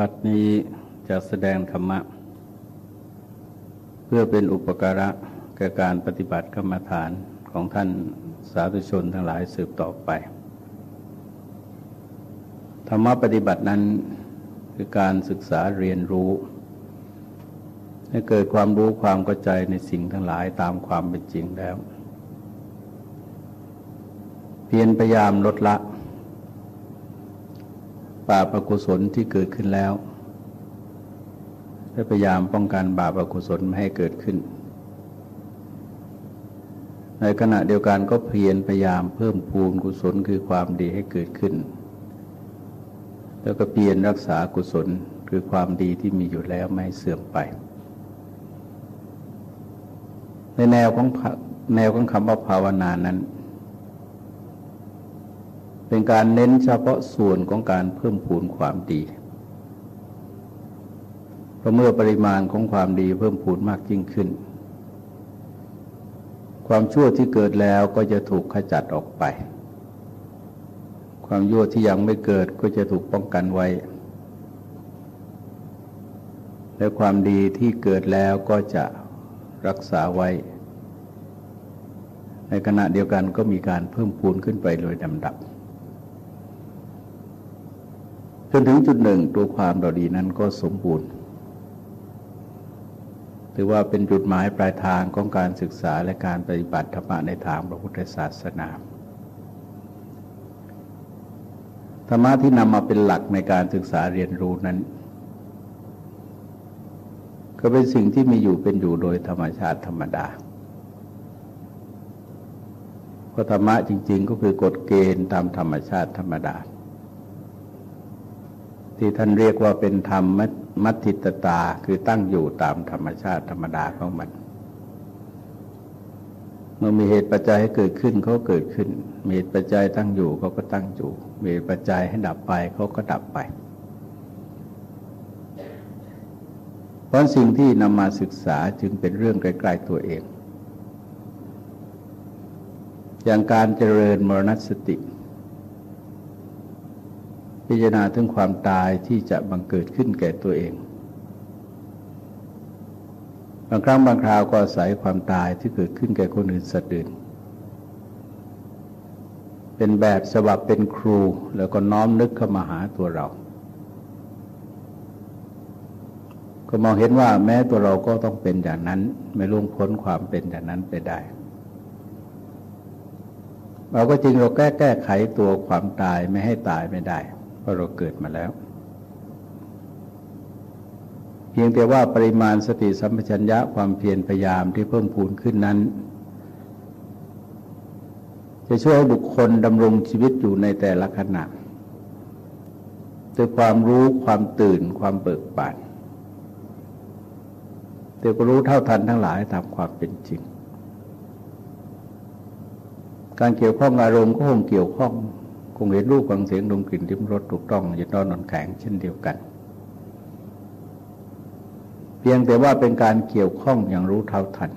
บัดนี้จะแสดงธรรมะ เพื่อเป็นอุปการะแก่การปฏิบัติกรรมฐานของท่านสาธุชนทั้งหลายสืบต่อไป ธรรมะปฏิบัตินั้นคือการศึกษาเรียนรู้ ให้เกิดความรู้ความเข้าใจในสิ่งทั้งหลายตามความเป็นจริงแล้ว เพียรพยายามลดละ บาปอกุศลที่เกิดขึ้นแล้วและพยายามป้องกันบาปอกุศลไม่ให้เกิดขึ้น ในขณะเดียวกันก็เพียรพยายามเพิ่มพูนกุศลคือความดีให้เกิดขึ้น แล้วก็เพียรรักษากุศลคือความดีที่มีอยู่แล้วไม่เสื่อมไป ในแนวของแนวของคำว่าภาวนานั้น เป็นการเน้นเฉพาะส่วนของการเพิ่มพูนความดีเพราะเมื่อปริมาณของความดีเพิ่มพูนมากยิ่งขึ้น ความชั่วที่เกิดแล้วก็จะถูกขจัดออกไป ความยั่วที่ยังไม่เกิดก็จะถูกป้องกันไว้ และความดีที่เกิดแล้วก็จะรักษาไว้ ในขณะเดียวกันก็มีการเพิ่มพูนขึ้นไปโดยลำดับ จนถึงจุดหนึ่งตัวความเราดีนั้นก็สมบูรณ์ ถือว่าเป็นจุดหมายปลายทางของการศึกษาและการปฏิบัติธรรมในทางพระพุทธศาสนาธรรมะที่นำมาเป็นหลักในการศึกษาเรียนรู้นั้น ก็เป็นสิ่งที่มีอยู่เป็นอยู่โดยธรรมชาติธรรมดาเพราะธรรมะจริง ๆ ก็คือกฎเกณฑ์ตามธรรมชาติธรรมดา ที่ท่านเรียกว่าเป็นธรรมมัติตตาคือตั้งอยู่ตามธรรมชาติธรรมดาของมัน เมื่อมีเหตุปัจจัยให้เกิดขึ้นเขาเกิดขึ้น มีเหตุปัจจัยตั้งอยู่เขาก็ตั้งอยู่ มีเหตุปัจจัยให้ดับไปเขาก็ดับไป เพราะสิ่งที่นำมาศึกษาจึงเป็นเรื่องใกล้ๆตัวเอง อย่างการเจริญมรณสติ พิจารณาถึงความตายที่จะบังเกิดขึ้นแก่ตัวเอง บางครั้งบางคราวก็อาศัยความตายที่เกิดขึ้นแก่คนอื่นสัตว์อื่น เป็นแบบฉบับเป็นครูแล้วก็น้อมนึกเข้ามาหาตัวเรา ก็มองเห็นว่าแม้ตัวเราก็ต้องเป็นอย่างนั้น ไม่ล่วงพ้นความเป็นอย่างนั้นไปได้เราก็จริงเราแก้แก้ไขตัวความตายไม่ให้ตายไม่ได้ พราะเราเกิดมาแล้ว เพียงแต่ว่าปริมาณสติสัมปชัญญะความเพียรพยายามที่เพิ่มพูนขึ้นนั้น จะช่วยให้บุคคลดำรงชีวิตอยู่ในแต่ละขณะด้วยความรู้ความตื่นความเบิกบานแต่ก็รู้เท่าทันทั้งหลายตามความเป็นจริง การเกี่ยวข้องอารมณ์ก็คงเกี่ยวข้อง คงเห็นรูปฟังเสียงดมกลิ่นริมรสถูกต้องยึดนอนนอนแข็งเช่นเดียวกัน เพียงแต่ว่าเป็นการเกี่ยวข้องอย่างรู้เท่าทัน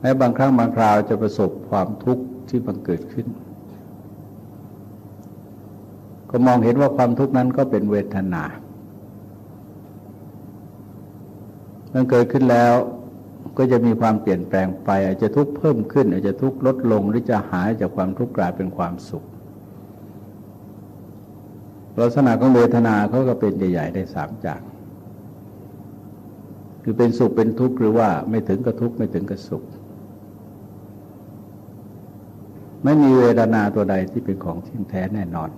แม้บางครั้งบางคราวจะประสบความทุกข์ที่บังเกิดขึ้น ก็มองเห็นว่าความทุกข์นั้นก็เป็นเวทนา มันเกิดขึ้นแล้ว ก็จะมีความเปลี่ยนแปลงไป อาจจะทุกข์เพิ่มขึ้น อาจจะทุกข์ลดลงหรือจะหายจากความทุกข์กลายเป็นความสุข ลักษณะของเวทนาเขาก็เป็นใหญ่ๆได้สามอย่างคือเป็นสุขเป็นทุกข์หรือว่าไม่ถึงกับทุกข์ไม่ถึงกับสุข ไม่มีเวทนาตัวใดที่เป็นของทิ้งแท้แน่นอน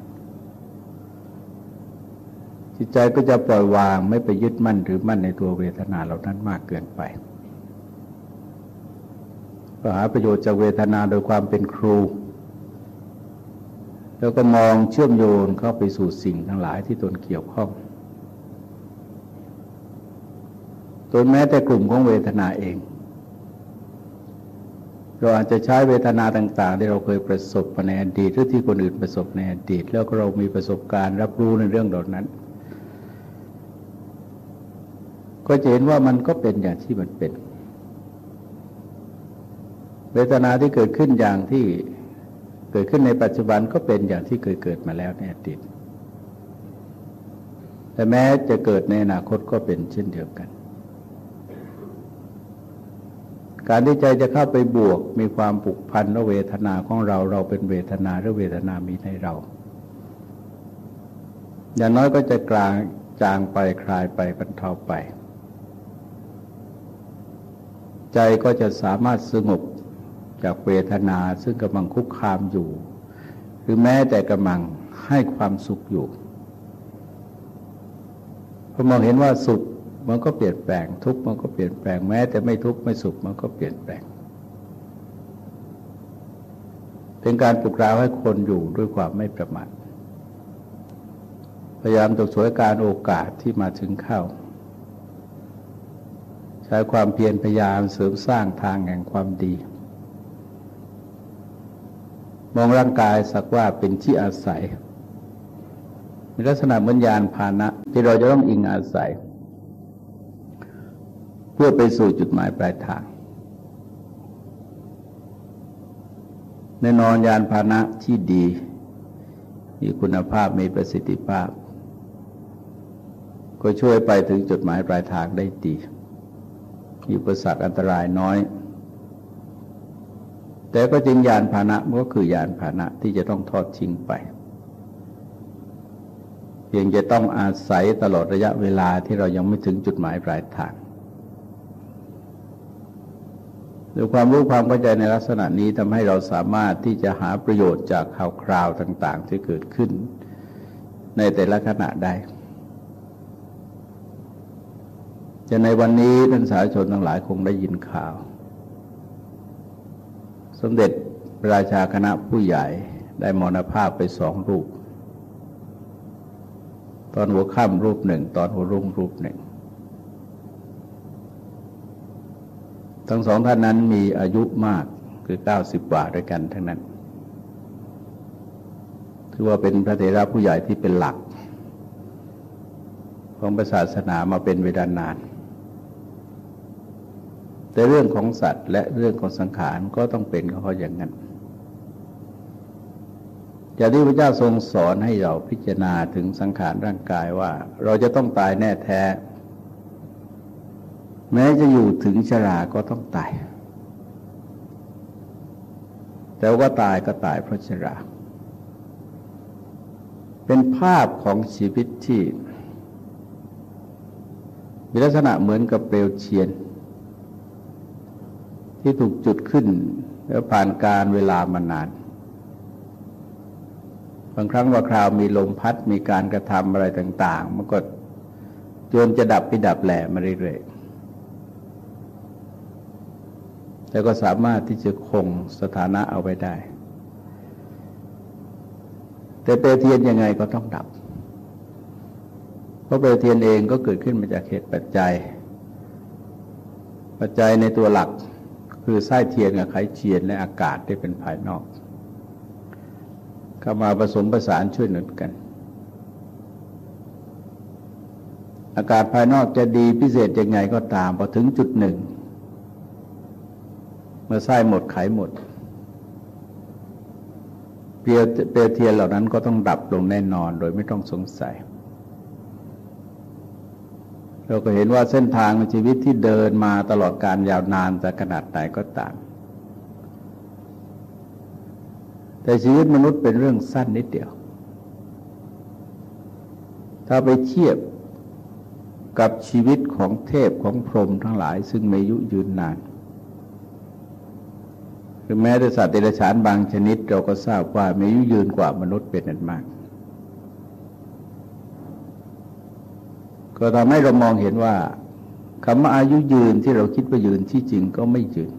จิตใจก็จะปล่อยวางไม่ไปยึดมั่นหรือมั่นในตัวเวทนาเหล่านั้นมากเกินไป ก็หาประโยชน์จากเวทนาโดยความเป็นครู แล้วก็มองเชื่อมโยงเข้าไปสู่สิ่งทั้งหลายที่ตนเกี่ยวข้องตนแม้แต่กลุ่มของเวทนาเอง เราอาจจะใช้เวทนาต่าง ๆ ที่เราเคยประสบในอดีตหรือที่คนอื่นประสบในอดีต แล้วก็เรามีประสบการณ์รับรู้ในเรื่องเหล่านั้น ก็จะเห็นว่ามันก็เป็นอย่างที่มันเป็น เวทนาที่เกิดขึ้นอย่างที่เกิดขึ้นในปัจจุบันก็เป็นอย่างที่เคยเกิดมาแล้วในอดีตแต่แม้จะเกิดในอนาคตก็เป็นเช่นเดียวกัน การที่ใจจะเข้าไปบวกมีความผูกพันและเวทนาของเราเราเป็นเวทนาหรือเวทนามีในเรา อย่างน้อยก็จะกลางจางไปคลายไปบรรเทาไป ใจก็จะสามารถสงบ จากเวทนาซึ่งกำลังคุกคามอยู่ หรือแม้แต่กำลังให้ความสุขอยู่พอมองเห็นว่าสุขมันก็เปลี่ยนแปลง ทุกข์มันก็เปลี่ยนแปลงแม้แต่ไม่ทุกข์ไม่สุขมันก็เปลี่ยนแปลง เป็นการปลุกเราให้คนอยู่ด้วยความไม่ประมาทพยายามตกสวยการโอกาสที่มาถึงเข้า ใช้ความเพียรพยายามเสริมสร้างทางแห่งความดี มองร่างกายสักว่าเป็นที่อาศัย มีลักษณะเหมือนยานพาหนะ ที่เราจะต้องอิงอาศัย เพื่อไปสู่จุดหมายปลายทางแน่นอนยานพาหนะที่ดี มีคุณภาพมีประสิทธิภาพ ก็ช่วยไปถึงจุดหมายปลายทางได้ดีมีอุปสรรคอันตรายน้อย แต่ก็จริงยานพานะก็คือยานพานะที่จะต้องทอดทิ้งไป เพียงจะต้องอาศัยตลอดระยะเวลาที่เรายังไม่ถึงจุดหมายปลายทางด้วยความรู้ความเข้าใจในลักษณะนี้ทำให้เราสามารถที่จะหาประโยชน์จากข่าวคราวต่าง ๆ ที่เกิดขึ้น ในแต่ละขณะได้จะในวันนี้ท่านสาธารชนทั้งหลายคงได้ยินข่าว สมเด็จราชาคณะผู้ใหญ่ได้มรณภาพไปสองรูป ตอนหัวค่ำรูปหนึ่ง ตอนหัวรุ่งรูปหนึ่ง ทั้งสองท่านนั้นมีอายุมากคือเก้าสิบกว่าด้วยกันทั้งนั้น ถือว่าเป็นพระเถระผู้ใหญ่ที่เป็นหลัก ของศาสนามาเป็นเวลานาน แต่เรื่องของสัตว์ และเรื่องของสังขารก็ต้องเป็นเขาอย่างนั้นอย่างที่พระเจ้าทรงสอนให้เราพิจารณาถึงสังขารร่างกายว่า เราจะต้องตายแน่แท้ แม้จะอยู่ถึงชราก็ต้องตาย แต่ว่าตายก็ตายเพราะชรา เป็นภาพของชีวิตที่มีลักษณะเหมือนกับเปลวเชียน ที่ถูกจุดขึ้น แล้วผ่านการเวลามานาน บางครั้งว่าคราวมีลมพัดมีการกระทำอะไรต่าง ๆ มันก็จนจะดับไปดับแหล่มาเรื่อยๆแต่ก็สามารถที่จะคงสถานะเอาไว้ได้ แต่เปลวเทียนยังไงก็ต้องดับ เพราะเปลวเทียนเองก็เกิดขึ้นมาจากเหตุปัจจัย ปัจจัยในตัวหลัก คือไส้เทียนกับไขเทียนและอากาศที่เป็นภายนอก เข้ามาผสมประสานช่วยหนุนกัน อากาศภายนอกจะดีพิเศษยังไงก็ตามพอถึงจุดหนึ่ง เมื่อไส้หมดไขหมดเปียเปียเทียนเหล่านั้นก็ต้องดับลงแน่นอนโดยไม่ต้องสงสัย เราก็เห็นว่าเส้นทางชีวิตที่เดินมาตลอดการยาวนานจะขนาดไหนก็ตาม แต่ชีวิตมนุษย์เป็นเรื่องสั้นนิดเดียว ถ้าไปเทียบกับชีวิตของเทพของพรหมทั้งหลาย ซึ่งมีอายุยืนนานหรือแม้แต่สัตว์เดรัจฉานบางชนิด เราก็ทราบว่ามีอายุยืนกว่ามนุษย์เป็นอันมาก ก็ทำให้เรามองเห็นว่าคำว่าอายุยืนที่เราคิดว่ายืนที่จริงก็ไม่ยืน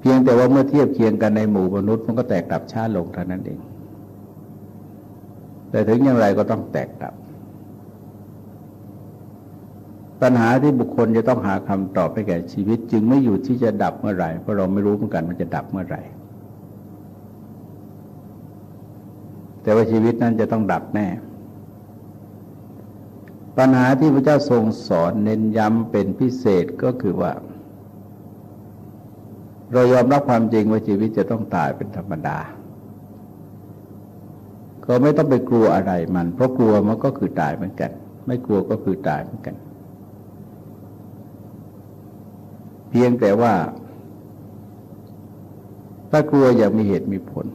เพียงแต่ว่าเมื่อเทียบเคียงกันในหมู่มนุษย์มันก็แตกดับช้าลงเท่านั้นเอง แต่ถึงอย่างไรก็ต้องแตกดับ ปัญหาที่บุคคลจะต้องหาคำตอบไปแก่ชีวิต จึงไม่อยู่ที่จะดับเมื่อไหร่เพราะเราไม่รู้เหมือนกันมันจะดับเมื่อไหร่แต่ว่าชีวิตนั้นจะต้องดับแน่ ปัญหาที่พระเจ้าทรงสอนเน้นย้ำเป็นพิเศษก็คือว่า เรายอมรับความจริงว่าชีวิตจะต้องตายเป็นธรรมดา ก็ไม่ต้องไปกลัวอะไรมัน เพราะกลัวมันก็คือตายเหมือนกัน ไม่กลัวก็คือตายเหมือนกัน เพียงแต่ว่า ถ้ากลัวอย่างมีเหตุมีผล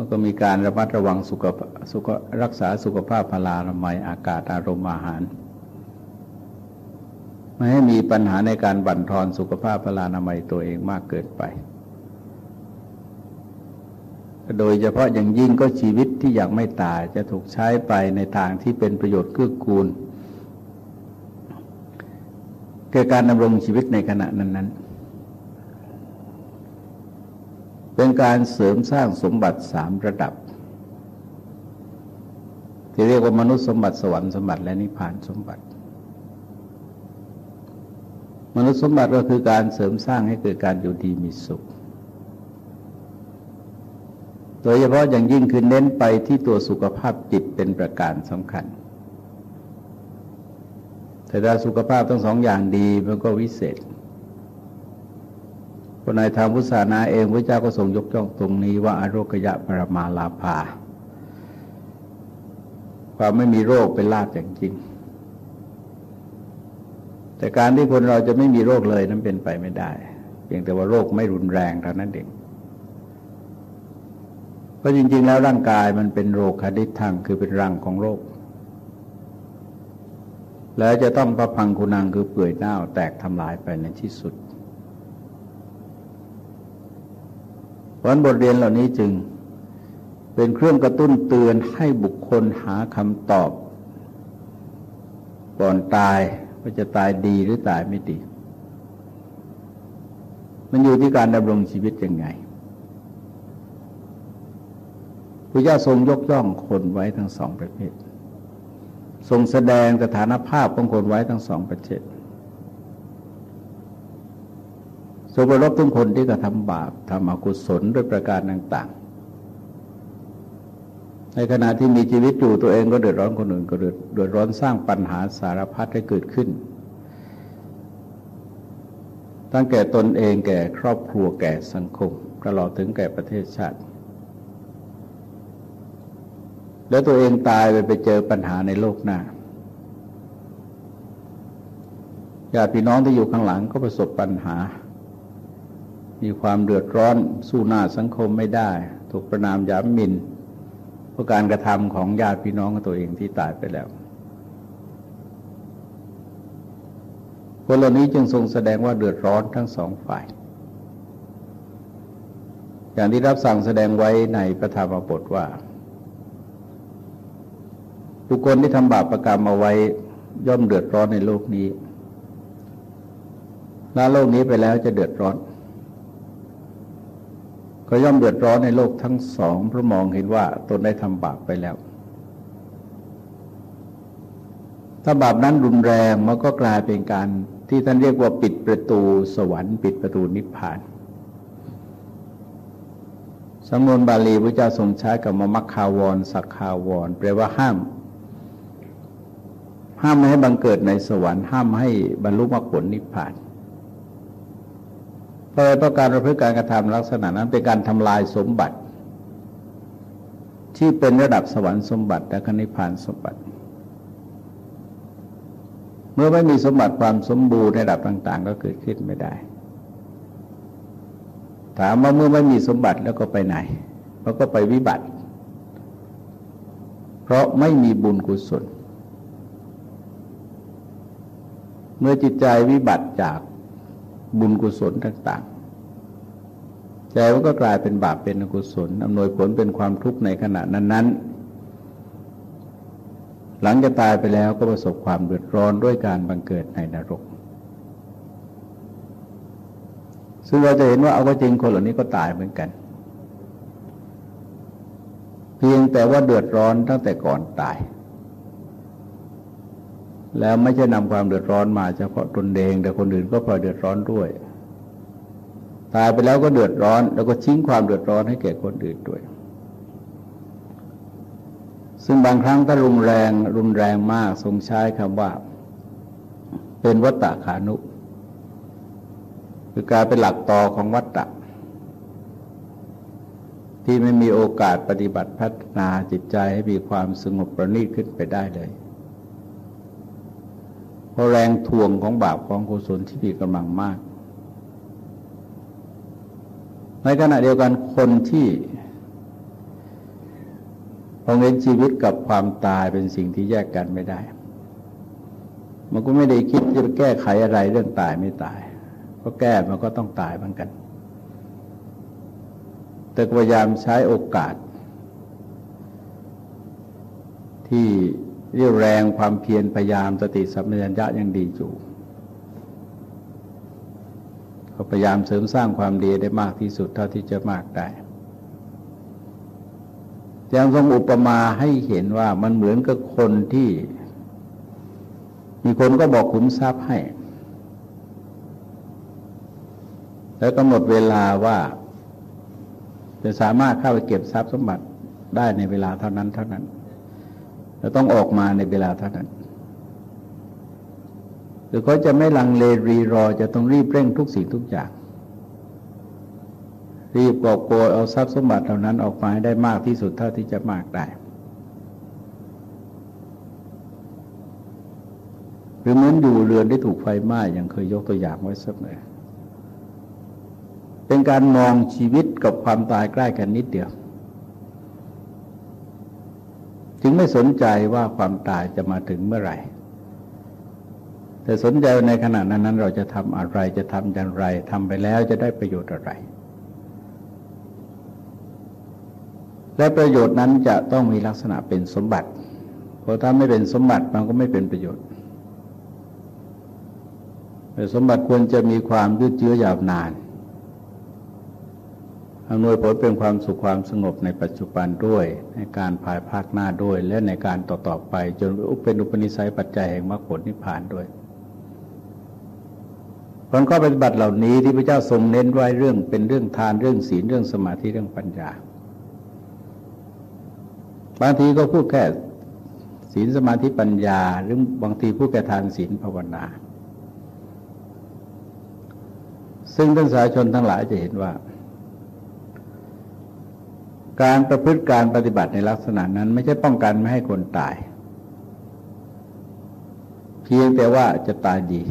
มันก็มีการระมัดระวังสุขสุขรักษาสุขภาพพลานามัยอากาศอารมณ์อาหาร ไม่ให้มีปัญหาในการบั่นทอนสุขภาพพลานามัยตัวเองมากเกินไป โดยเฉพาะอย่างยิ่งก็ชีวิตที่อยากไม่ตายจะถูกใช้ไปในทางที่เป็นประโยชน์เกื้อกูลเกิดการดำรงชีวิตในขณะนั้นๆ เป็นการเสริมสร้างสมบัติสามระดับ ที่เรียกว่ามนุษย์สมบัติสวรรค์สมบัติและนิพพานสมบัติ มนุษย์สมบัติก็คือการเสริมสร้างให้เกิดการอยู่ดีมีสุข โดยเฉพาะอย่างยิ่งคือเน้นไปที่ตัวสุขภาพจิตเป็นประการสำคัญแต่ถ้าสุขภาพทั้งสองอย่างดีมันก็วิเศษ คนในทางพุทธศาสนาเองพระเจ้าก็ทรงยกย่องตรงนี้ว่าอโรคยะปรมาลาภาความไม่มีโรคเป็นลาภอย่างจริง แต่การที่คนเราจะไม่มีโรคเลยนั้นเป็นไปไม่ได้ เพียงแต่ว่าโรคไม่รุนแรงเท่านั้นเองเพราะจริง ๆ แล้วร่างกายมันเป็นโรคคดิทังคือเป็นรังของโรค แล้วจะต้องประพังคุณังคือเปื่อยเน่าแตกทำลายไปในที่สุด เพราะบทเรียนเหล่านี้จึงเป็นเครื่องกระตุ้นเตือนให้บุคคลหาคำตอบ ก่อนตายว่าจะตายดีหรือตายไม่ดี มันอยู่ที่การดำรงชีวิตยังไงพระเจ้าทรงยกย่องคนไว้ทั้งสองประเภท ทรงแสดงสถานภาพของคนไว้ทั้งสองประเภท ทรงประลบทุกคนที่กระทำบาปทำอกุศลด้วยประการต่าง ๆ ในขณะที่มีชีวิตอยู่ตัวเองก็เดือดร้อนคนอื่นก็เดือดร้อนสร้างปัญหาสารพัดให้เกิดขึ้น ตั้งแก่ตนเองแก่ครอบครัวแก่สังคมตลอดถึงแก่ประเทศชาติ แล้วตัวเองตายไปไปเจอปัญหาในโลกหน้าญาติพี่น้องที่อยู่ข้างหลังก็ประสบปัญหา มีความเดือดร้อนสู้หน้าสังคมไม่ได้ ถูกประนามยามมินเพราะการกระทำของญาติพี่น้องตัวเองที่ตายไปแล้วคนเหล่านี้จึงทรงแสดงว่าเดือดร้อนทั้งสองฝ่าย อย่างที่รับสั่งแสดงไว้ในพระธรรมบทว่า บุคคลที่ทำบาปประกรรมเอาไว้ย่อมเดือดร้อนในโลกนี้ลาโลกนี้ไปแล้วจะเดือดร้อน ก็ย่อมเดือดร้อนในโลกทั้งสองเพราะมองเห็นว่าตนได้ทำบาปไปแล้ว ถ้าบาปนั้นรุนแรงมันก็กลายเป็นการที่ท่านเรียกว่าปิดประตูสวรรค์ ปิดประตูนิพพานสำนวนบาลีพระเจ้าทรงใช้กับมมัคคาวรสักคาวรแปลว่าห้าม ห้ามไม่ให้บังเกิดในสวรรค์ห้ามให้บรรลุมรรคผลนิพพานเราะเพราะการประพฤติการกระทำลักษณะนั้นเป็นการทำลายสมบัติ ที่เป็นระดับสวรรค์สมบัติและคณิพานสมบัติ เมื่อไม่มีสมบัติความสมบูรณ์ระดับต่าง ๆ ก็เกิดขึ้นไม่ได้ ถามว่าเมื่อไม่มีสมบัติแล้วก็ไปไหนเราก็ไปวิบัติ เพราะไม่มีบุญกุศลเมื่อจิตใจวิบัติจาก บุญกุศลต่างๆใจมันก็กลายเป็นบาปเป็นอกุศลอำนวยผลเป็นความทุกข์ในขณะนั้น ๆ หลังจะตายไปแล้วก็ประสบความเดือดร้อนด้วยการบังเกิดในนรก ซึ่งเราจะเห็นว่าเอาก็จริงคนเหล่านี้ก็ตายเหมือนกัน เพียงแต่ว่าเดือดร้อนตั้งแต่ก่อนตาย แล้วไม่ใช่นำความเดือดร้อนมาเฉพาะตนเอง แต่คนอื่นก็พลอยเดือดร้อนด้วย ตายไปแล้วก็เดือดร้อน แล้วก็ชิ้งความเดือดร้อนให้แก่คนอื่นด้วย ซึ่งบางครั้งถ้ารุนแรงรุนแรงมากทรงใช้คำว่า เป็นวัตตะขานุ คือการเป็นหลักต่อของวัตตะที่ที่ไม่มีโอกาสปฏิบัติพัฒนาจิตใจให้มีความสงบประณีตขึ้นไปได้เลย ราะแรงทวงของบาปของกุศลที่มีกำลังมาก ในขณะเดียวกันคนที่พอเห็นชีวิตกับความตายเป็นสิ่งที่แยกกันไม่ได้ มันก็ไม่ได้คิดจะแก้ไขอะไรเรื่องตายไม่ตาย ก็แก้มันก็ต้องตายเหมือนกัน แต่พยายามใช้โอกาส ที่ เรียวแรงความเพียรพยายามสติสัมปชัญญะยังดีอยู่ก็พยายามเสริมสร้างความดีได้มากที่สุดเท่าที่จะมากได้ยังทรงอุปมาให้เห็นว่ามันเหมือนกับคนที่ มีคนก็บอกขุมทรัพย์ให้ แล้วกำหนดเวลาว่า จะสามารถเข้าไปเก็บทรัพย์สมบัติได้ในเวลาเท่านั้นเท่านั้น จะต้องออกมาในเวลาเท่านั้นหรือเขาจะไม่ลังเลรีรอจะต้องรีบเร่งทุกสิ่งทุกอย่าง รีบกอบโกยเอาทรัพย์สมบัติเหล่านั้นออกมาให้ได้มากที่สุดเท่าที่จะมากได้ หรือเหมือนอยู่เรือนได้ถูกไฟไหม้อย่างเคยยกตัวอย่างไว้เสมอเป็นการมองชีวิตกับความตายใกล้กันนิดเดียว จึงไม่สนใจว่าความตายจะมาถึงเมื่อไหร่ แต่สนใจในขณะนั้นเราจะทำอะไรจะทำอย่างไรทำไปแล้วจะได้ประโยชน์อะไร และประโยชน์นั้นจะต้องมีลักษณะเป็นสมบัติ เพราะถ้าไม่เป็นสมบัติมันก็ไม่เป็นประโยชน์แต่สมบัติควรจะมีความยืดเยื้อยาวนาน อำนวยผลเป็นความสุขความสงบในปัจจุบันด้วย ในการภายภาคหน้าด้วย และในการต่อๆไป จนเป็นอุปนิสัยปัจจัยแห่งมรรคผลนิพพานด้วยผลข้อปฏิบัติเหล่านี้ที่พระเจ้าทรงเน้นไว้เรื่องเป็นเรื่องทานเรื่องศีลเรื่องสมาธิเรื่องปัญญาบางทีก็พูดแค่ศีลสมาธิปัญญา หรือบางทีพูดแค่ทานศีลภาวนา ซึ่งท่านสาชนทั้งหลายจะเห็นว่า การประพฤติการปฏิบัติในลักษณะนั้น ไม่ใช่ป้องกันไม่ให้คนตาย เพียงแต่ว่าจะตายดี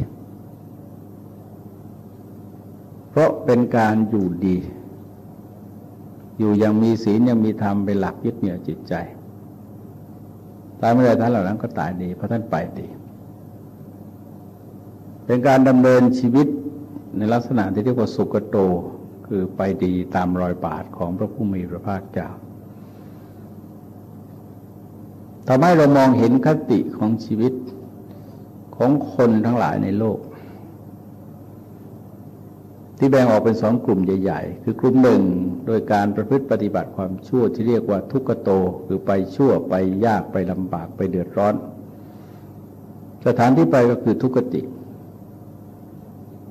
เพราะเป็นการอยู่ดี อยู่ยังมีศีลยังมีธรรมเป็นหลักยึดเหนี่ยวจิตใจ ตายไม่ได้ท่านเหล่านั้นก็ตายดี เพราะท่านไปดี เป็นการดำเนินชีวิตในลักษณะที่เรียกว่าสุกโต คือไปดีตามรอยบาทของพระผู้มีพระภาคเจ้าทำให้เรามองเห็นคติของชีวิตของคนทั้งหลายในโลก ที่แบ่งออกเป็นสองกลุ่มใหญ่ ๆ คือกลุ่มหนึ่งโดยการประพฤติปฏิบัติความชั่วที่เรียกว่าทุกขโต คือไปชั่วไปยากไปลำบากไปเดือดร้อน สถานที่ไปก็คือทุกขติ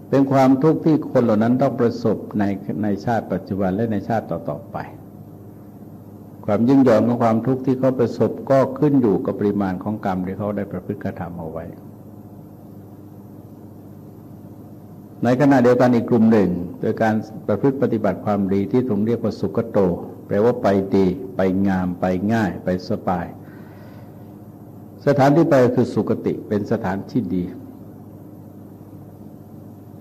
เป็นความทุกข์ที่คนเหล่านั้นต้องประสบในในชาติปัจจุบันและในชาติต่อๆไป ความยิ่งหย่อนของความทุกข์ที่เขาประสบก็ขึ้นอยู่กับปริมาณของกรรมที่เขาได้ประพฤติกระทำเอาไว้ ในขณะเดียวกันอีกกลุ่มหนึ่ง โดยการประพฤติปฏิบัติความดีที่ตรงเรียกว่าสุกโต แปลว่าไปดีไปงาม ไปง่าย ไปสบาย สถานที่ไปคือสุกติเป็นสถานที่ดี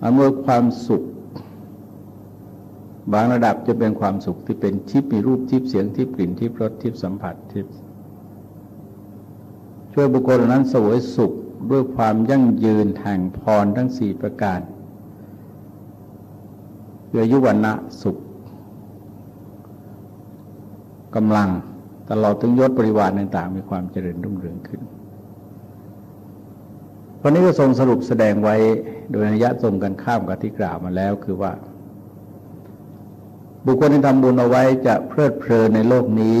อำนวยความสุข บางระดับจะเป็นความสุขที่เป็นทิพมีรูปทิพเสียงทิพกลิ่นทิพรสทิพสัมผัสทิพช่วยบุคคลนั้นสวยสุขด้วยความยั่งยืนแห่งพรทั้งสี่ประการคืออายุวันนะสุขกำลังตลอดถึงยศปริวารต่างๆ มีความเจริญรุ่งเรืองขึ้น วันนี้ก็ทรงสรุปแสดงไว้โดยนัยยะตรงกันข้ามกับที่กล่าวมาแล้วคือว่า บุคคลที่ทำบุญเอาไว้จะเพลิดเพลินในโลกนี้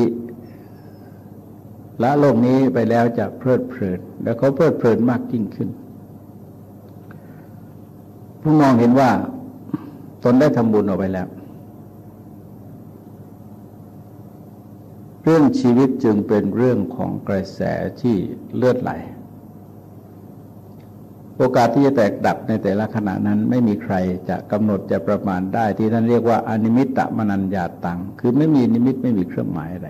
ละโลกนี้ไปแล้วจะเพลิดเพลิน แล้วเขาเพลิดเพลินมากยิ่งขึ้น ผู้มองเห็นว่าตนได้ทำบุญออกไปแล้ว เรื่องชีวิตจึงเป็นเรื่องของกระแสที่เลือดไหล โอกาสที่จะแตกดับในแต่ละขณะนั้นไม่มีใครจะกำหนดจะประมาณได้ ที่ท่านเรียกว่าอนิมิตตมนัญญาตัง คือไม่มีนิมิตไม่มีเครื่องหมายอะไร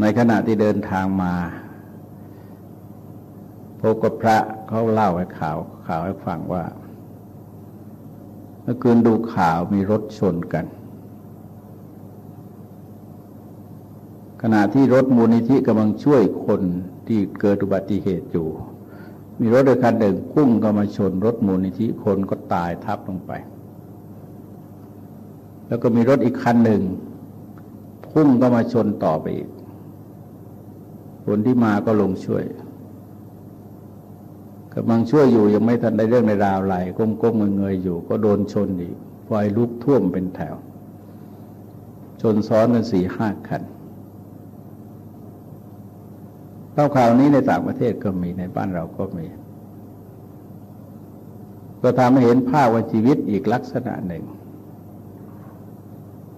ในขณะที่เดินทางมาพบกับพระเขาเล่าให้ข่าวข่าวให้ฟังว่า เมื่อคืนดูข่าวมีรถชนกัน ขณะที่รถมูลนิธิกำลังช่วยคน ที่เกิดอุบัติเหตุอยู่ มีรถโดยคันหนึ่งพุ่งก็มาชนรถมูลนิธิคนก็ตายทับลงไป แล้วก็มีรถอีกคันหนึ่ง พุ่งก็มาชนต่อไปอีก คนที่มาก็ลงช่วยกำลังช่วยอยู่ยังไม่ทันได้เรื่องในราวไหลก้มก้มเงยอยู่ ก็โดนชนอีกไฟลุกท่วมเป็นแถว ชนซ้อนกันสี่ห้าคัน เล่าวข่าวนี้ในต่างประเทศก็มีในบ้านเราก็มี ก็ทำให้เห็นภาพว่าชีวิตอีกลักษณะหนึ่ง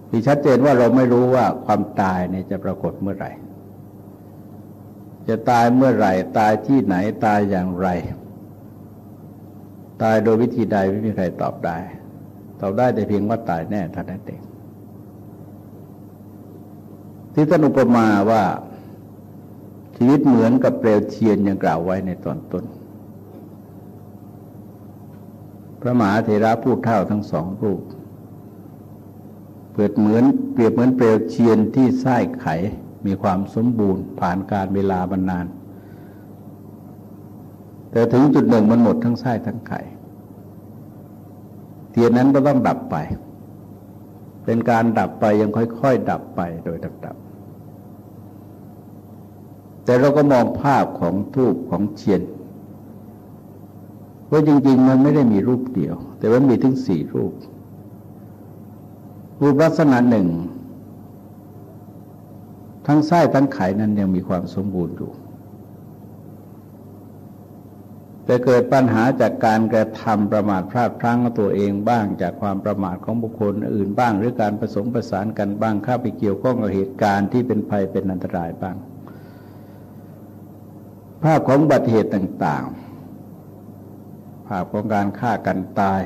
ที่ชัดเจนว่าเราไม่รู้ว่าความตายเนี่ยจะปรากฏเมื่อไหร่ จะตายเมื่อไหร่ ตายที่ไหนตายอย่างไร ตายโดยวิธีใดไม่มีใครตอบได้ ตอบได้แต่เพียงว่าตายแน่ท่านนั้นเองที่ท่านอุปมาว่า ชีวิตเหมือนกับเปลวเทียนยังกล่าวไว้ในตอนต้น พระมหาเถระพูดเท่าทั้งสองรูป เปิดเหมือนเปรียบเหมือนเปลวเทียนที่ไส้ไขมีความสมบูรณ์ผ่านการเวลาบรรนาน แต่ถึงจุดหนึ่งมันหมดทั้งไส้ทั้งไข่ เทียนนั้นก็ต้องดับไป เป็นการดับไปยังค่อย ๆ ดับไปโดยดับๆ แต่เราก็มองภาพของทูบของเทียนว่าจริง ๆ มันไม่ได้มีรูปเดียว แต่ว่ามีถึงสี่รูป รูปลักษณะหนึ่ง ทั้งไส้ทั้งไข่นั้นยังมีความสมบูรณ์อยู่แต่เกิดปัญหาจากการกระทำประมาทพลาดพลั้งตัวเองบ้างจากความประมาทของบุคคลอื่นบ้าง หรือการผสมประสานกันบ้างเข้าไปเกี่ยวข้องกับเหตุการณ์ที่เป็นภัยเป็นอันตรายบ้าง ภาพของบัติเหตุต่างๆ ภาพของการฆ่ากันตาย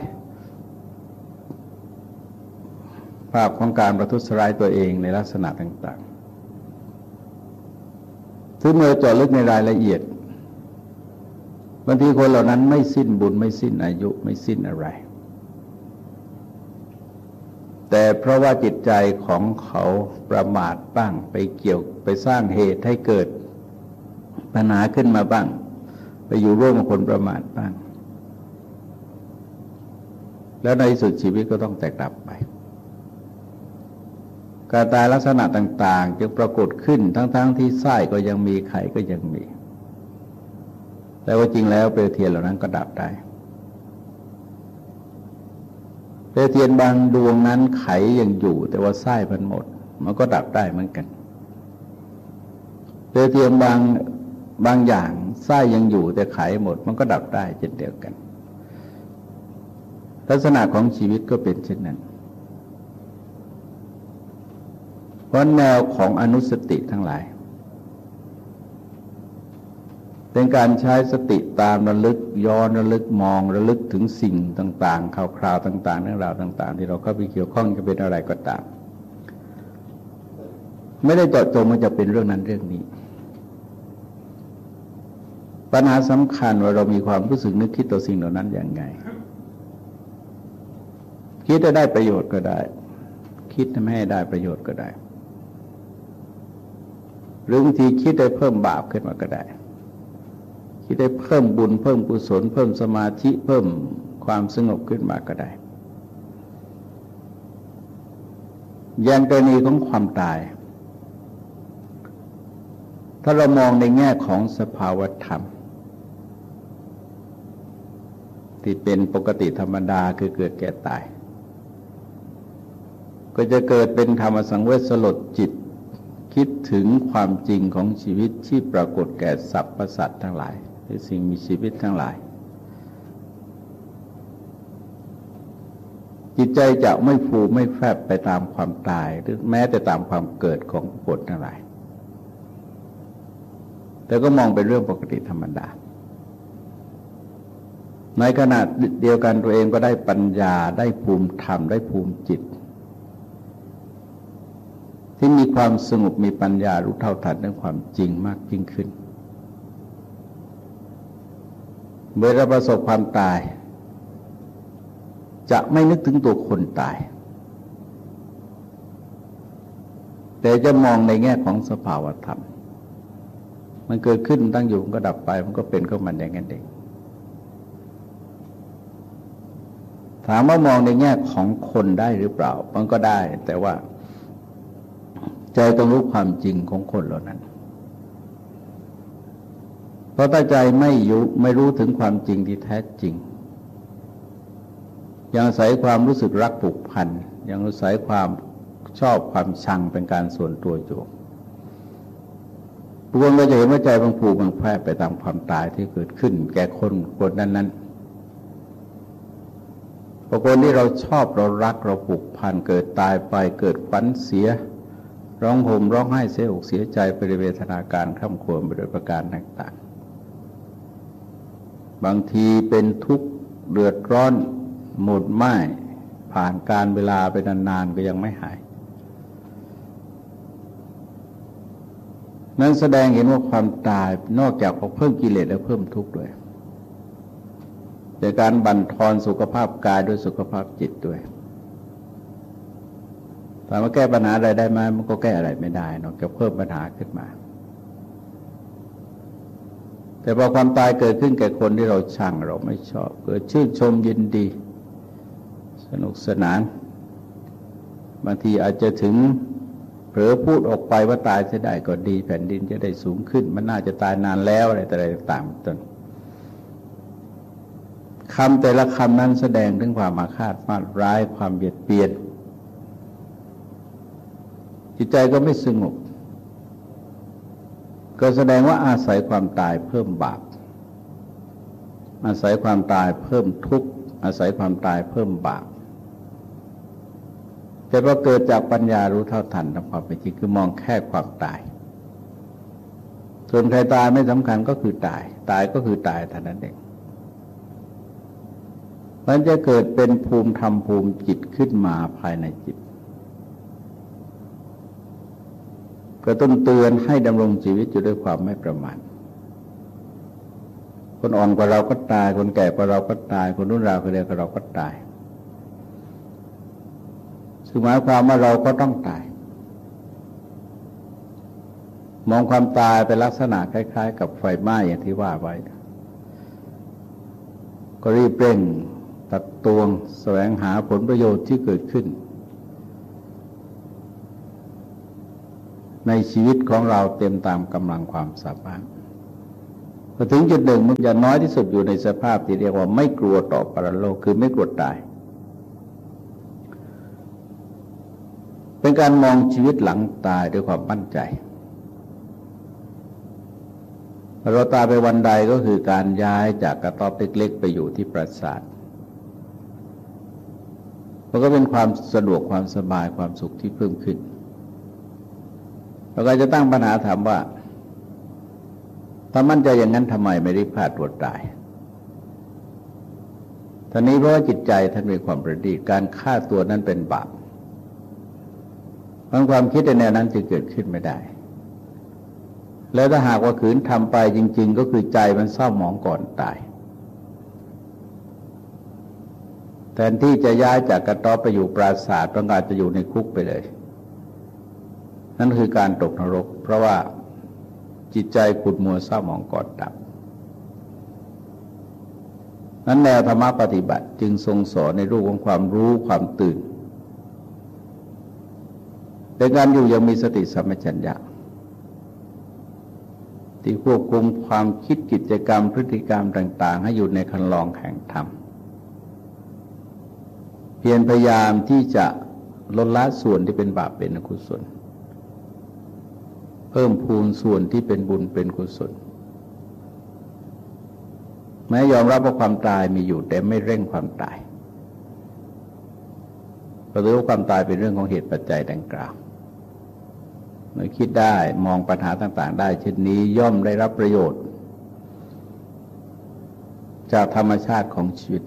ภาพของการประทุษร้ายตัวเองในลักษณะต่างๆซึ่งเมื่อจาะลึกในรายละเอียดบางทีคนเหล่านั้นไม่สิ้นบุญไม่สิ้นอายุไม่สิ้นอะไร แต่เพราะว่าจิตใจของเขาประมาทบ้างไปเกี่ยวไปสร้างเหตุให้เกิด ปัญหาขึ้นมาบ้าง ไปอยู่ร่วมกับคนประมาทบ้าง แล้วในสุดชีวิตก็ต้องแตกดับไป การตายลักษณะต่างๆจึงปรากฏขึ้นทั้งๆทที่ไส้ก็ยังมีไข่ก็ยังมี แต่ว่าจริงแล้วเปลวเทียนเหล่านั้นก็ดับได้เปลวเทียนบางดวงนั้นไขยังอยู่ แต่ว่าไส้มันหมด มันก็ดับได้เหมือนกันเปลวเทียนบาง บางอย่างไส้ยังอยู่แต่ไขหมด มันก็ดับได้เช่นเดียวกัน ลักษณะของชีวิตก็เป็นเช่นนั้น เพราะแนวของอนุสติทั้งหลาย เป็นการใช้สติตามระลึกย้อนระลึกมองระลึกถึงสิ่งต่างๆข่าวคราวต่างๆเรื่องราวต่าง ๆ ที่เราเข้าไปเกี่ยวข้องจะเป็นอะไรก็ตาม ไม่ได้เจาะจงมันจะเป็นเรื่องนั้นเรื่องนี้ ปัญหาสำคัญว่าเรามีความรู้สึกนึกคิดต่อสิ่งเหล่านั้นอย่างไง คิดจะได้ประโยชน์ก็ได้ คิดทำให้ได้ประโยชน์ก็ได้ หรือบางทีคิดได้เพิ่มบาปขึ้นมาก็ได้ คิดได้เพิ่มบุญ เพิ่มกุศล เพิ่มสมาธิเพิ่มความสงบขึ้นมาก็ได้ อย่างกรณีของความตาย ถ้าเรามองในแง่ของสภาวธรรม ที่เป็นปกติธรรมดาคือเกิดแก่ตาย ก็จะเกิดเป็นธรรมสังเวชสลดจิต คิดถึงความจริงของชีวิตที่ปรากฏแก่สรรพสัตว์ทั้งหลายหรือสิ่งมีชีวิตทั้งหลาย จิตใจจะไม่ฟูไม่แฟบไปตามความตายหรือแม้แต่ตามความเกิดของบุคคลทั้งหลายแต่ก็มองเป็นเรื่องปกติธรรมดา ในขณะเดียวกันตัวเองก็ได้ปัญญาได้ภูมิธรรมได้ภูมิจิต ที่มีความสงบมีปัญญารู้เท่าทันเรื่องความจริงมากยิ่งขึ้น เมื่อเราประสบความตาย จะไม่นึกถึงตัวคนตาย แต่จะมองในแง่ของสภาวธรรม มันเกิดขึ้นตั้งอยู่มันก็ดับไปมันก็เป็นก็มันอย่างนั้นเอง ถามว่ามองในแง่ของคนได้หรือเปล่า มันก็ได้ แต่ว่า ใจต้องรู้ความจริงของคนเหล่านั้น เพราะถ้าใจไม่ยุไม่รู้ถึงความจริงที่แท้จริง ยังอาศัยความรู้สึกรักผูกพัน ยังอาศัยความชอบความชังเป็นการส่วนตัวอยู่ทุกคนก็จะเห็นว่าใจบางผูกบางแพร่ไปตามความตายที่เกิดขึ้น แก่คนคนนั้นนั้น พอคนที่เราชอบเรารักเราผูกพันเกิดตายไปเกิดฝันเสีย ร้องห่มร้องไห้เสียอกเสียใจไปเวทนาการข้ามควรไปโดยประการต่างบางทีเป็นทุกข์เดือดร้อนหมดไหม้ผ่านการเวลาไปนานๆก็ยังไม่หาย นั้นแสดงเห็นว่าความตายนอกจากเพิ่มกิเลสแล้วเพิ่มทุกข์ด้วย จากการบั่นทอนสุขภาพกายด้วยสุขภาพจิตด้วยถามว่าแก้ปัญหาอะไรได้ไหมมันก็แก้อะไรไม่ได้นอกจากเพิ่มปัญหาขึ้นมา แต่พอความตายเกิดขึ้นแก่คนที่เราชังเราไม่ชอบ เกิดชื่นชมยินดี สนุกสนานบางทีอาจจะถึงเผลอพูดออกไปว่าตายจะได้ก็ดี แผ่นดินจะได้สูงขึ้น มันน่าจะตายนานแล้วอะไรแต่อะไรต่างๆต้น คำแต่ละคำนั้นแสดงถึงความมาคาดมาร้ายความเบียดเบียน จิตใจก็ไม่สงบก็แสดงว่าอาศัยความตายเพิ่มบาป อาศัยความตายเพิ่มทุกข์ อาศัยความตายเพิ่มบาป แต่พอเกิดจากปัญญารู้เท่าทันตามความเป็นจริงคือมองแค่ความตาย ส่วนใครตายไม่สำคัญก็คือตาย ตายก็คือตายเท่านั้นเอง มันจะเกิดเป็นภูมิธรรมภูมิจิตขึ้นมาภายในจิตก็ต้องเตือนให้ดำรงชีวิตอยู่ด้วยความไม่ประมาทคนอ่อนกว่าเราก็ตาย คนแก่กว่าเราก็ตาย คนรุ่นราวคนเดียวกับเราก็ตายซึ่งหมายความว่าเราก็ต้องตาย มองความตายเป็นลักษณะคล้าย ๆ กับไฟไหม้อย่างที่ว่าไว้ ก็รีบเร่ง ตัดตวงแสวงหาผลประโยชน์ที่เกิดขึ้น ในชีวิตของเราเต็มตามกำลังความสามารถพอถึงจุดหนึ่งมันจะน้อยที่สุดอยู่ในสภาพที่เรียกว่าไม่กลัวต่อปรโลกคือไม่กลัวตาย เป็นการมองชีวิตหลังตายด้วยความมั่นใจเราตายไปวันใดก็คือการย้ายจากกระต๊อบเล็กๆ ไปอยู่ที่ปราสาท มันก็เป็นความสะดวกความสบายความสุขที่เพิ่มขึ้นเราก็จะตั้งปัญหาถามว่าถ้ามั่นใจอย่างนั้นทำไมไม่รีบฆ่าตัวตายท่านี้เพราะว่าจิตใจท่านมีความประดีการฆ่าตัวนั้นเป็นบาปเพราะความคิดในแนวนั้นจะเกิดขึ้นไม่ได้ แล้วถ้าหากว่าขืนทำไปจริง ๆ ก็คือใจมันเศร้าหมองก่อนตาย แทนที่จะย้ายจากกระต๊อบไปอยู่ปราสาทต้องการจะอยู่ในคุกไปเลย นั่นคือการตกนรก เพราะว่าจิตใจขุดมัวเศร้าหมองกอดดับนั้นแนวธรรมปฏิบัติจึงทรงสอนในรูปของความรู้ความตื่นในการอยู่ยังมีสติสัมปชัญญะที่ควบคุมความคิดกิจกรรมพฤติกรรมต่าง ๆ ให้อยู่ในคันลองแห่งธรรม พียรพยายามที่จะลดละส่วนที่เป็นบาปเป็นอกุศล เพิ่มพูนส่วนที่เป็นบุญเป็นกุศล แม้ยอมรับว่าความตายมีอยู่แต่ไม่เร่งความตายเพราะรู้ว่าความตายเป็นเรื่องของเหตุปัจจัยดังกล่าวเมื่อคิดได้มองปัญหาต่าง ๆ ได้เช่นนี้ย่อมได้รับประโยชน์ จากธรรมชาติของชีวิต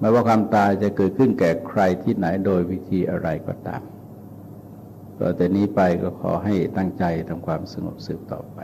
ไม่ว่าความตายจะเกิดขึ้นแก่ใครที่ไหนโดยวิธีอะไรก็ตามต่อแต่นี้ไปก็ขอให้ตั้งใจทำความสงบสืบต่อไป